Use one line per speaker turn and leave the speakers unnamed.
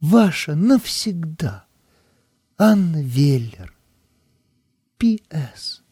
Ваша навсегда. Анна Веллер. П.С.